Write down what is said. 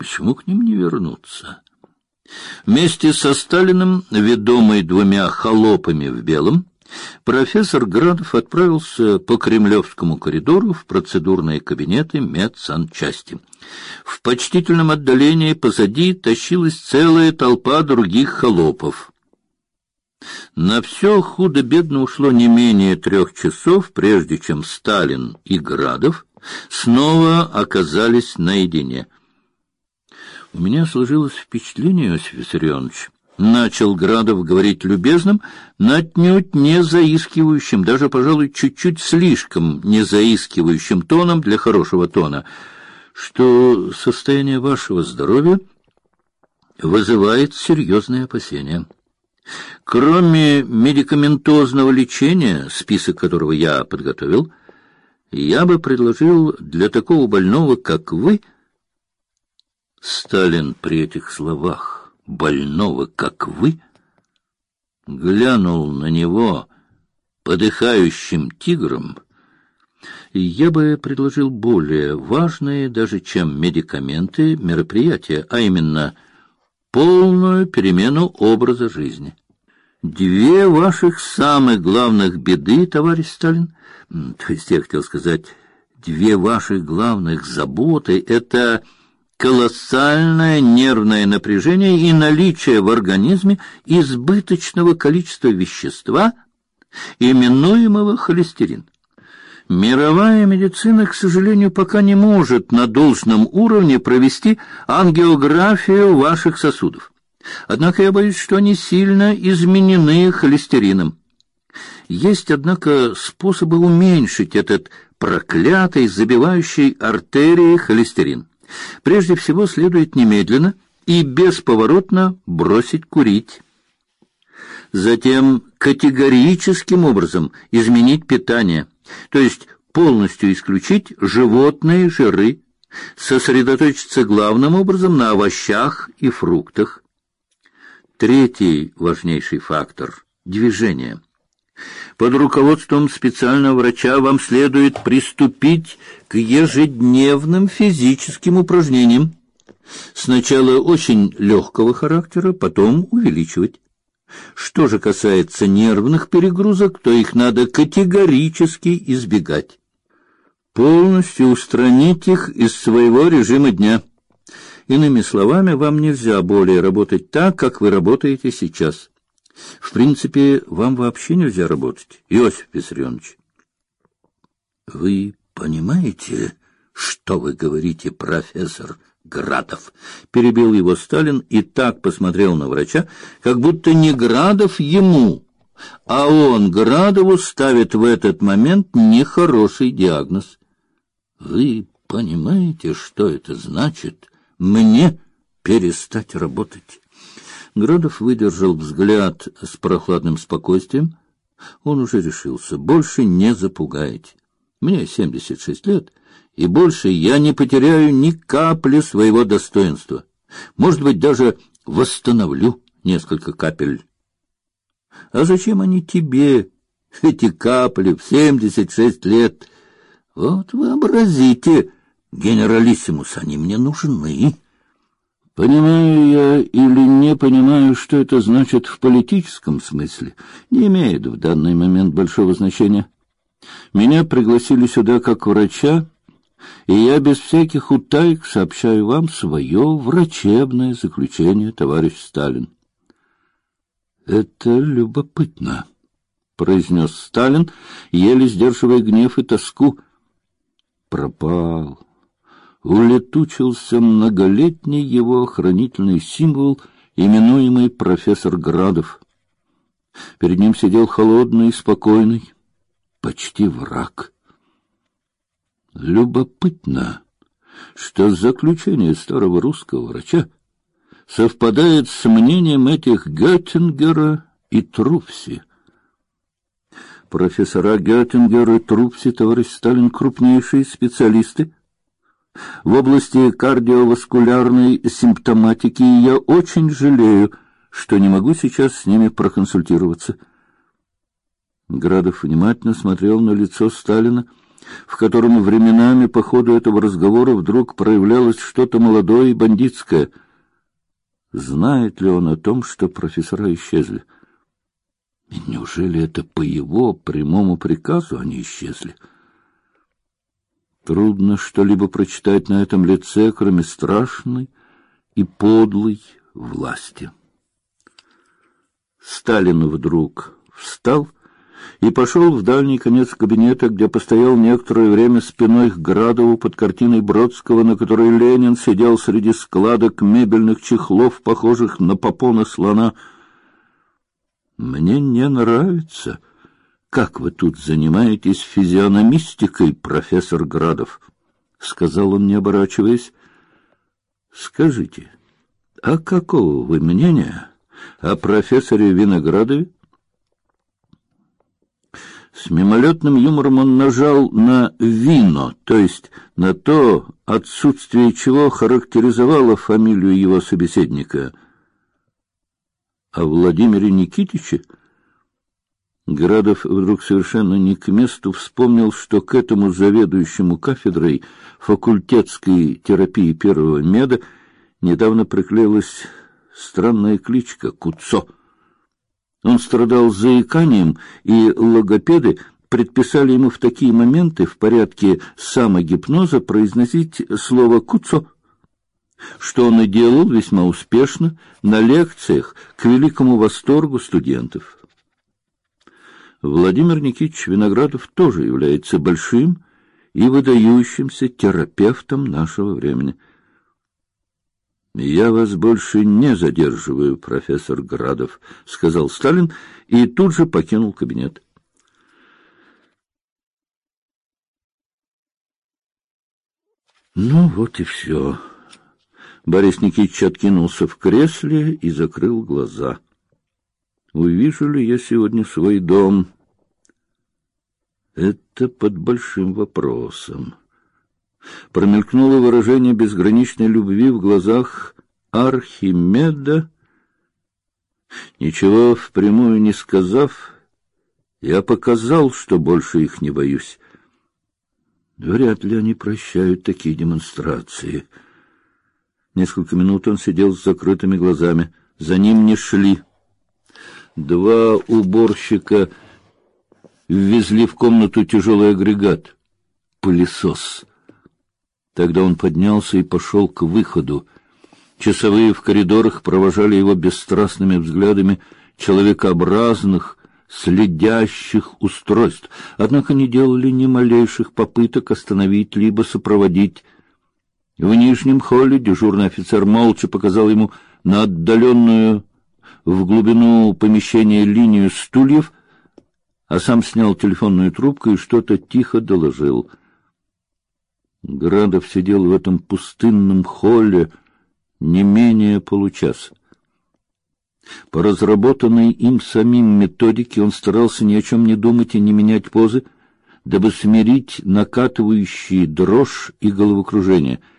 Почему к ним не вернуться? Вместе со Сталиным, ведомый двумя холопами в белом, профессор Градов отправился по Кремлевскому коридору в процедурные кабинеты медсанчасти. В почтительном отдалении позади тащилась целая толпа других холопов. На все худо-бедно ушло не менее трех часов, прежде чем Сталин и Градов снова оказались наедине. У меня сложилось впечатление, Иосиф Виссарионович, начал Градов говорить любезным, но отнюдь не заискивающим, даже, пожалуй, чуть-чуть слишком не заискивающим тоном для хорошего тона, что состояние вашего здоровья вызывает серьезные опасения. Кроме медикаментозного лечения, список которого я подготовил, я бы предложил для такого больного, как вы, Сталин при этих словах больного, как вы, глянул на него подыхающим тигром, и я бы предложил более важные, даже чем медикаменты, мероприятия, а именно полную перемену образа жизни. Две ваших самых главных беды, товарищ Сталин, то есть я хотел сказать, две ваших главных заботы — это колоссальное нервное напряжение и наличие в организме избыточного количества вещества, именуемого холестерин. Мировая медицина, к сожалению, пока не может на должном уровне провести ангиографию ваших сосудов. Однако я боюсь, что они сильно изменены холестерином. Есть, однако, способы уменьшить этот проклятый, забивающий артерии холестерин. Прежде всего следует немедленно и бесповоротно бросить курить. Затем категорическим образом изменить питание, то есть полностью исключить животные жиры, сосредоточиться главным образом на овощах и фруктах. Третий важнейший фактор – движение – под руководством специального врача вам следует приступить к ежедневным физическим упражнениям. Сначала очень легкого характера, потом увеличивать. Что же касается нервных перегрузок, то их надо категорически избегать. Полностью устранить их из своего режима дня. Иными словами, вам нельзя более работать так, как вы работаете сейчас. В принципе, вам вообще нельзя работать, Иосиф Виссарионович. Вы понимаете, что вы говорите, профессор Градов? Перебил его Сталин и так посмотрел на врача, как будто не Градов ему, а он Градову ставит в этот момент нехороший диагноз. Вы понимаете, что это значит? Мне перестать работать. Градов выдержал взгляд с прохладным спокойствием. Он уже решился, больше не запугаете. Мне семьдесят шесть лет, и больше я не потеряю ни капли своего достоинства. Может быть, даже восстановлю несколько капель. А зачем они тебе, эти капли, в семьдесят шесть лет? Вот вообразите, генералиссимус, они мне нужны. Понимаю я или не понимаю, что это значит в политическом смысле, не имеет в данный момент большого значения. Меня пригласили сюда как врача, и я без всяких утаек сообщаю вам свое врачебное заключение, товарищ Сталин. Это любопытно, произнес Сталин, еле сдерживая гнев и тоску. Пропал улетучился многолетний его охранительный символ, именуемый профессор Градов. Перед ним сидел холодный и спокойный, почти враг. Любопытно, что заключение старого русского врача совпадает с мнением этих Геттингера и Трупси. Профессора Геттингер и Трупси, товарищ Сталин, крупнейшие специалисты в области кардиоваскулярной симптоматики, я очень жалею, что не могу сейчас с ними проконсультироваться. Градов внимательно смотрел на лицо Сталина, в котором временами по ходу этого разговора вдруг проявлялось что-то молодое и бандитское. Знает ли он о том, что профессора исчезли? И неужели это по его прямому приказу они исчезли? Трудно что-либо прочитать на этом лице, кроме страшной и подлой власти. Сталин вдруг встал и пошел в дальний конец кабинета, где постоял некоторое время спиной к Градову под картиной Бродского, на которой Ленин сидел среди складок мебельных чехлов, похожих на попона слона. Мне не нравится, как вы тут занимаетесь физиономистикой, профессор Градов, сказал он, не оборачиваясь. Скажите, а какого вы мнения о профессоре Виноградове? С мимолетным юмором он нажал на «вино», то есть на то, отсутствие чего характеризовало фамилию его собеседника. О Владимире Никитиче Градов вдруг совершенно не к месту вспомнил, что к этому заведующему кафедрой факультетской терапии первого меда недавно приклеилась странная кличка Куцо — он страдал заиканием, и логопеды предписали ему в такие моменты в порядке самогипноза произносить слово «куцо», что он и делал весьма успешно на лекциях к великому восторгу студентов. Владимир Никитич Виноградов тоже является большим и выдающимся терапевтом нашего времени – я вас больше не задерживаю, профессор Градов, сказал Сталин и тут же покинул кабинет. Ну вот и все. Борис Никитич откинулся в кресле и закрыл глаза. Увижу ли я сегодня свой дом? Это под большим вопросом. Промелькнуло выражение безграничной любви в глазах Архимеда. Ничего впрямую не сказав, я показал, что больше их не боюсь. Вряд ли они прощают такие демонстрации. Несколько минут он сидел с закрытыми глазами. За ним не шли. Два уборщика ввезли в комнату тяжелый агрегат — пылесос. Тогда он поднялся и пошел к выходу. Часовые в коридорах провожали его бесстрастными взглядами человекообразных, следящих устройств, однако не делали ни малейших попыток остановить либо сопроводить. В нижнем холле дежурный офицер молча показал ему на отдаленную в глубину помещения линию стульев, а сам снял телефонную трубку и что-то тихо доложил. Градов сидел в этом пустынном холле не менее получаса. По разработанной им самим методике он старался ни о чем не думать и не менять позы, дабы смирить накатывающие дрожь и головокружение —